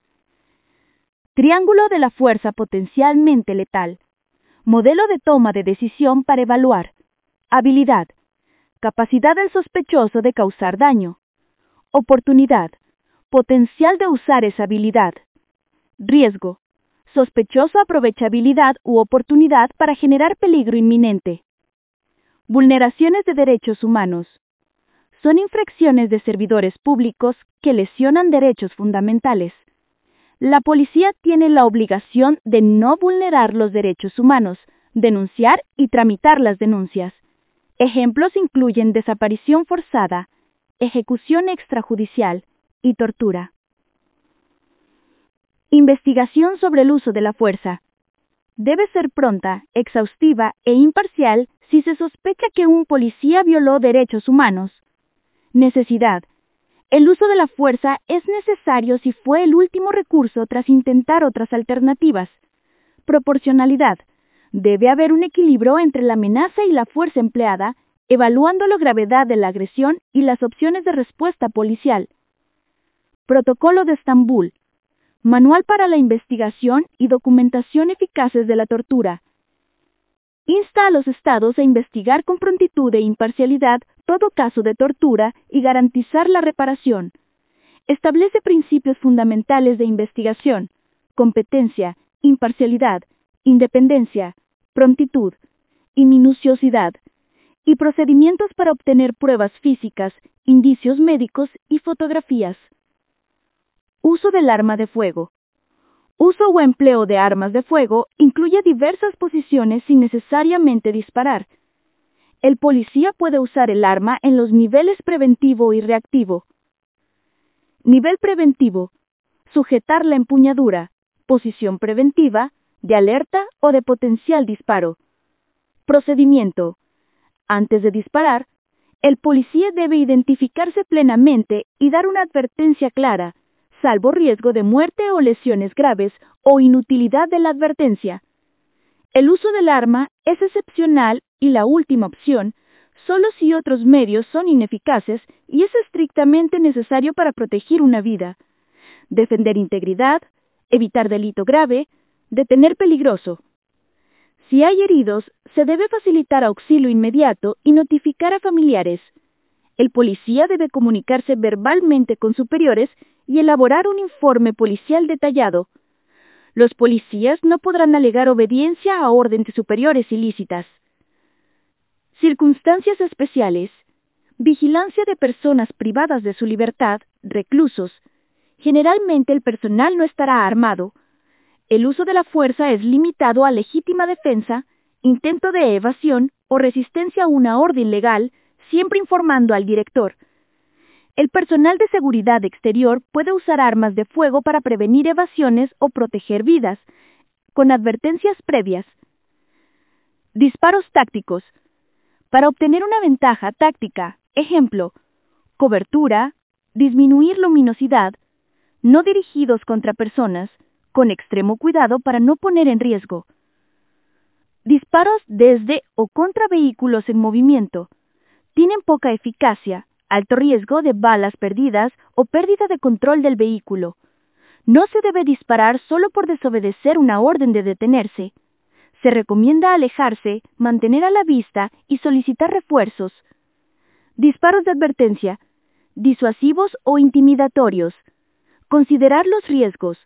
Triángulo de la fuerza potencialmente letal. Modelo de toma de decisión para evaluar. Habilidad. Capacidad del sospechoso de causar daño. Oportunidad Potencial de usar esa habilidad. Riesgo. Sospechoso aprovechabilidad u oportunidad para generar peligro inminente. Vulneraciones de derechos humanos. Son infracciones de servidores públicos que lesionan derechos fundamentales. La policía tiene la obligación de no vulnerar los derechos humanos, denunciar y tramitar las denuncias. Ejemplos incluyen desaparición forzada, ejecución extrajudicial, y tortura. Investigación sobre el uso de la fuerza. debe ser pronta, exhaustiva e imparcial si se sospecha que un policía violó derechos humanos. Necesidad. El uso de la fuerza es necesario si fue el último recurso tras intentar otras alternativas. Proporcionalidad. Debe haber un equilibrio entre la amenaza y la fuerza empleada, evaluando la gravedad de la agresión y las opciones de respuesta policial. Protocolo de Estambul. Manual para la investigación y documentación eficaces de la tortura. Insta a los estados a investigar con prontitud e imparcialidad todo caso de tortura y garantizar la reparación. Establece principios fundamentales de investigación, competencia, imparcialidad, independencia, prontitud y minuciosidad, y procedimientos para obtener pruebas físicas, indicios médicos y fotografías. Uso del arma de fuego. Uso o empleo de armas de fuego incluye diversas posiciones sin necesariamente disparar. El policía puede usar el arma en los niveles preventivo y reactivo. Nivel preventivo. Sujetar la empuñadura. Posición preventiva, de alerta o de potencial disparo. Procedimiento. Antes de disparar, el policía debe identificarse plenamente y dar una advertencia clara salvo riesgo de muerte o lesiones graves o inutilidad de la advertencia. El uso del arma es excepcional y la última opción, solo si otros medios son ineficaces y es estrictamente necesario para proteger una vida, defender integridad, evitar delito grave, detener peligroso. Si hay heridos, se debe facilitar auxilio inmediato y notificar a familiares. El policía debe comunicarse verbalmente con superiores y elaborar un informe policial detallado. Los policías no podrán alegar obediencia a órdenes superiores ilícitas. Circunstancias especiales. Vigilancia de personas privadas de su libertad, reclusos. Generalmente el personal no estará armado. El uso de la fuerza es limitado a legítima defensa, intento de evasión o resistencia a una orden legal, siempre informando al director. El personal de seguridad exterior puede usar armas de fuego para prevenir evasiones o proteger vidas, con advertencias previas. Disparos tácticos. Para obtener una ventaja táctica, ejemplo, cobertura, disminuir luminosidad, no dirigidos contra personas, con extremo cuidado para no poner en riesgo. Disparos desde o contra vehículos en movimiento. Tienen poca eficacia, alto riesgo de balas perdidas o pérdida de control del vehículo. No se debe disparar solo por desobedecer una orden de detenerse. Se recomienda alejarse, mantener a la vista y solicitar refuerzos. Disparos de advertencia, disuasivos o intimidatorios. Considerar los riesgos,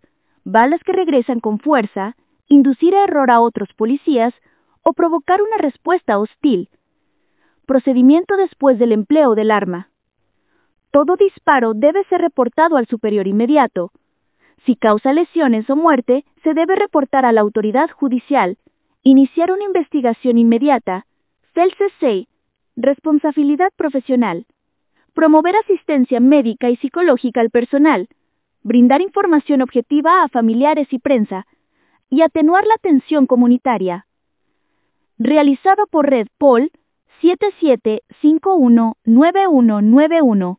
balas que regresan con fuerza, inducir a error a otros policías o provocar una respuesta hostil. Procedimiento después del empleo del arma. Todo disparo debe ser reportado al superior inmediato. Si causa lesiones o muerte, se debe reportar a la autoridad judicial. Iniciar una investigación inmediata. CELCC. Responsabilidad profesional. Promover asistencia médica y psicológica al personal. Brindar información objetiva a familiares y prensa. Y atenuar la tensión comunitaria. Realizado por Red Pol 77519191.